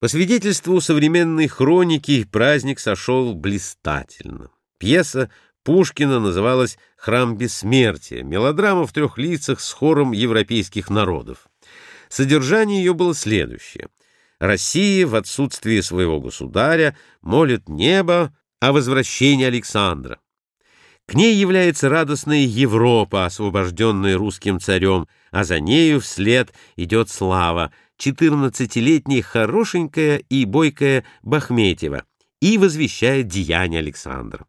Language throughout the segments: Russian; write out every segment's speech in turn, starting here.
По свидетельству современной хроники, праздник сошел блистательно. Пьеса Пушкина называлась «Храм бессмертия», мелодрама в трех лицах с хором европейских народов. Содержание ее было следующее. Россия в отсутствие своего государя молит небо о возвращении Александра. К ней является радостная Европа, освобожденная русским царем, а за нею вслед идет слава, четырнадцатилетняя хорошенькая и бойкая Бахметьева, и возвещает деяние Александра.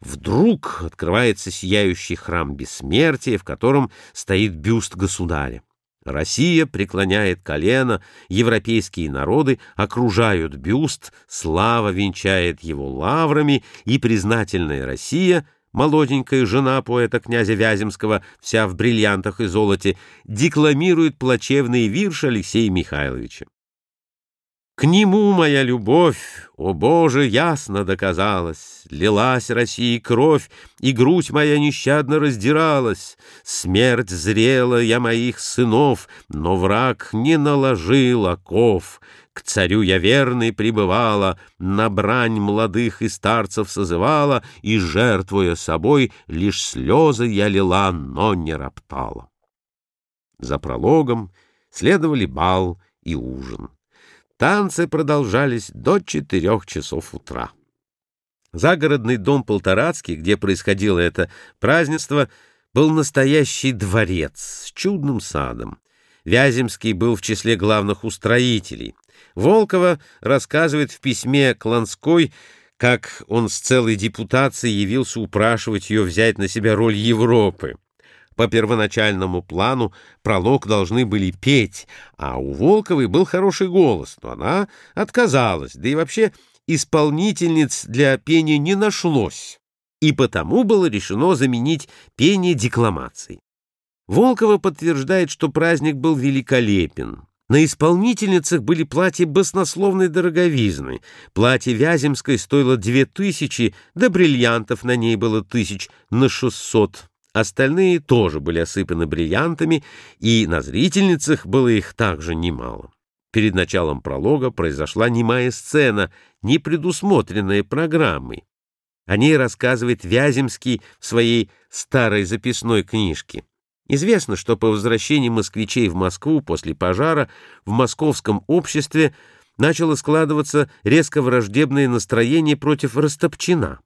Вдруг открывается сияющий храм бессмертия, в котором стоит бюст государя. Россия преклоняет колено, европейские народы окружают бюст, слава венчает его лаврами, и признательная Россия — молоденькая жена поэта князя Вяземского, вся в бриллиантах и золоте, декламирует плачевные вирши Алексея Михайловича. К нему моя любовь, о Боже, ясно доказалась. Лилась России кровь, и грудь моя нещадно раздиралась. Смерть зрела я моих сынов, но враг не наложил оков. К царю я верный пребывала, на брань молодых и старцев созывала, и, жертвуя собой, лишь слезы я лила, но не роптала. За прологом следовали бал и ужин. Танцы продолжались до четырех часов утра. Загородный дом Полторацкий, где происходило это празднество, был настоящий дворец с чудным садом. Вяземский был в числе главных устроителей. Волкова рассказывает в письме к как он с целой депутацией явился упрашивать ее взять на себя роль Европы. По первоначальному плану пролог должны были петь, а у Волковой был хороший голос, но она отказалась, да и вообще исполнительниц для пения не нашлось, и потому было решено заменить пение декламацией. Волкова подтверждает, что праздник был великолепен. На исполнительницах были платья баснословной дороговизны. Платье Вяземской стоило две тысячи, да бриллиантов на ней было тысяч на шестьсот. Остальные тоже были осыпаны бриллиантами, и на зрительницах было их также немало. Перед началом пролога произошла немая сцена, не предусмотренная программой. О ней рассказывает Вяземский в своей старой записной книжке. Известно, что по возвращении москвичей в Москву после пожара в московском обществе начало складываться резко враждебное настроение против Растопчина.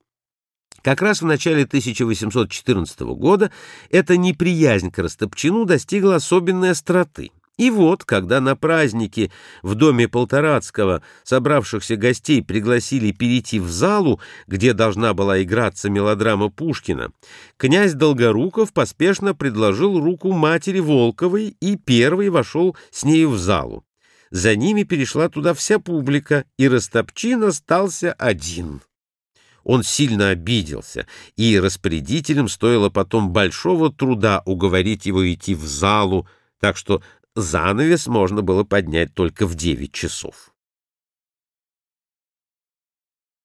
Как раз в начале 1814 года эта неприязнь к Растопчину достигла особенной остроты. И вот, когда на празднике в доме Полторацкого собравшихся гостей пригласили перейти в залу, где должна была играться мелодрама Пушкина, князь Долгоруков поспешно предложил руку матери Волковой и первый вошел с нею в залу. За ними перешла туда вся публика, и Растопчин остался один. Он сильно обиделся, и распорядителям стоило потом большого труда уговорить его идти в залу, так что занавес можно было поднять только в девять часов.